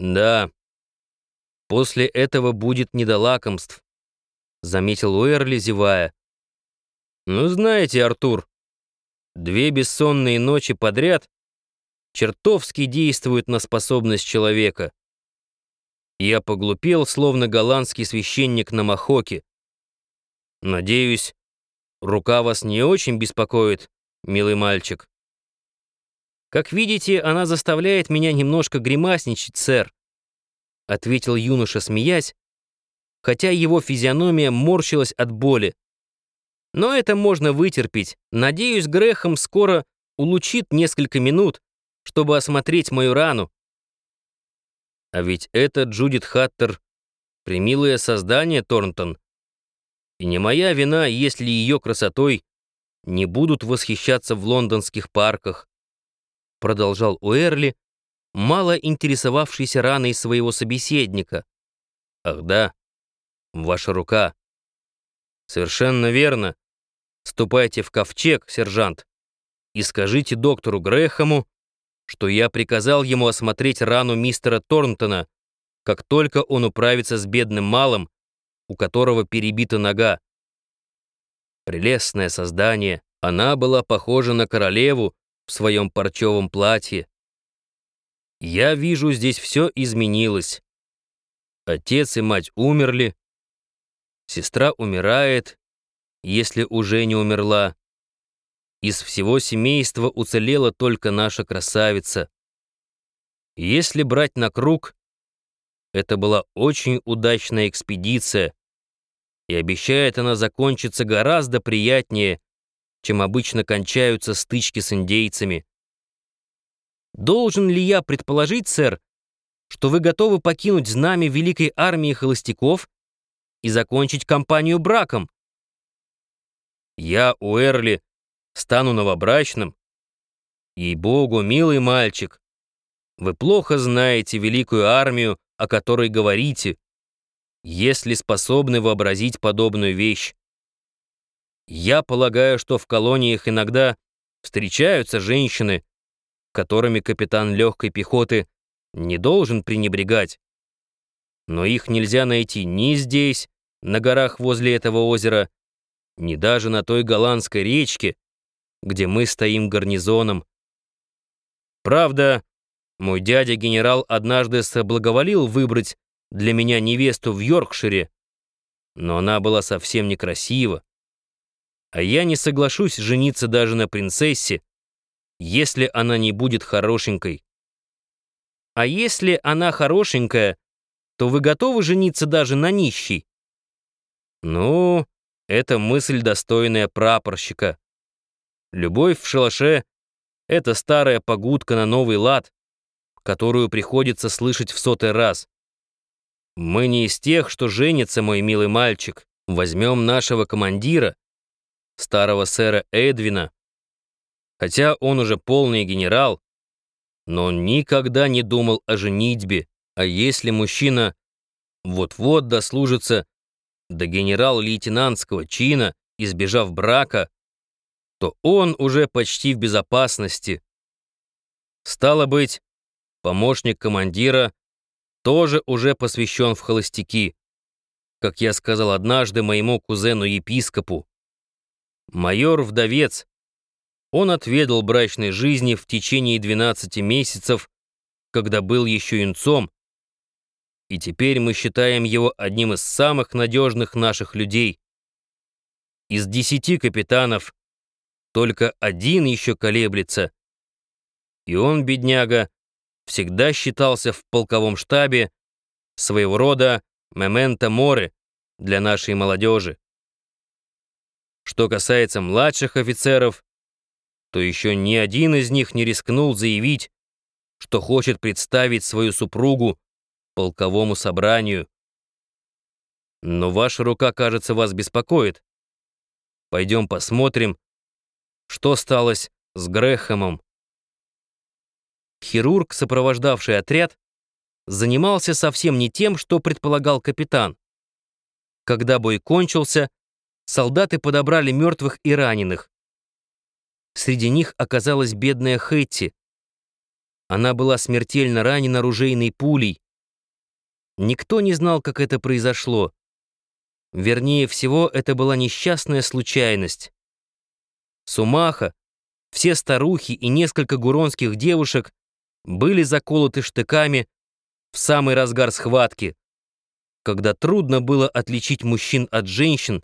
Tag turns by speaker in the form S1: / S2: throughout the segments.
S1: Да. После этого будет не до лакомств, заметил Уэрли, зевая. Ну, знаете, Артур, две бессонные ночи подряд чертовски действуют на способность человека. Я поглупел, словно голландский священник на Махоке. Надеюсь, рука вас не очень беспокоит, милый мальчик. Как видите, она заставляет меня немножко гримасничать, сэр, ответил юноша, смеясь, хотя его физиономия морщилась от боли. Но это можно вытерпеть. Надеюсь, Грехом скоро улучит несколько минут, чтобы осмотреть мою рану. А ведь это Джудит Хаттер, примилое создание, Торнтон. И не моя вина, если ее красотой не будут восхищаться в лондонских парках, продолжал Уэрли, мало интересовавшийся раной своего собеседника. Ах да, ваша рука. Совершенно верно. Ступайте в ковчег, сержант, и скажите доктору Грэхэму, что я приказал ему осмотреть рану мистера Торнтона, как только он управится с бедным малым, у которого перебита нога. Прелестное создание, она была похожа на королеву в своем парчевом платье. Я вижу, здесь все изменилось. Отец и мать умерли, сестра умирает, если уже не умерла. Из всего семейства уцелела только наша красавица. Если брать на круг, это была очень удачная экспедиция, и обещает она закончиться гораздо приятнее, чем обычно кончаются стычки с индейцами. Должен ли я предположить, сэр, что вы готовы покинуть знамя великой армии холостяков и закончить кампанию браком? Я, Уэрли, стану новобрачным? Ей-богу, милый мальчик, вы плохо знаете великую армию, о которой говорите, если способны вообразить подобную вещь. Я полагаю, что в колониях иногда встречаются женщины, которыми капитан легкой пехоты не должен пренебрегать. Но их нельзя найти ни здесь, на горах возле этого озера, ни даже на той голландской речке, где мы стоим гарнизоном. Правда, мой дядя-генерал однажды соблаговолил выбрать для меня невесту в Йоркшире, но она была совсем некрасива. А я не соглашусь жениться даже на принцессе, если она не будет хорошенькой. А если она хорошенькая, то вы готовы жениться даже на нищей? Ну, это мысль, достойная прапорщика. Любовь в шалаше — это старая погудка на новый лад, которую приходится слышать в сотый раз. Мы не из тех, что женится, мой милый мальчик. Возьмем нашего командира, старого сэра Эдвина. Хотя он уже полный генерал, но он никогда не думал о женитьбе. А если мужчина вот-вот дослужится до генерал-лейтенантского чина, избежав брака, то он уже почти в безопасности. Стало быть, помощник командира тоже уже посвящен в холостяки, как я сказал однажды моему кузену-епископу. Майор-вдовец, он отведал брачной жизни в течение 12 месяцев, когда был еще юнцом, и теперь мы считаем его одним из самых надежных наших людей. Из десяти капитанов только один еще колеблется. И он, бедняга, всегда считался в полковом штабе своего рода мементо море для нашей молодежи. Что касается младших офицеров, то еще ни один из них не рискнул заявить, что хочет представить свою супругу полковому собранию. Но ваша рука, кажется, вас беспокоит. Пойдем посмотрим, что сталось с Грэхэмом? Хирург, сопровождавший отряд, занимался совсем не тем, что предполагал капитан. Когда бой кончился, солдаты подобрали мертвых и раненых. Среди них оказалась бедная Хэтти. Она была смертельно ранена ружейной пулей, Никто не знал, как это произошло. Вернее всего, это была несчастная случайность. Сумаха, все старухи и несколько гуронских девушек были заколоты штыками в самый разгар схватки, когда трудно было отличить мужчин от женщин,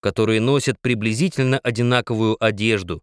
S1: которые носят приблизительно одинаковую одежду.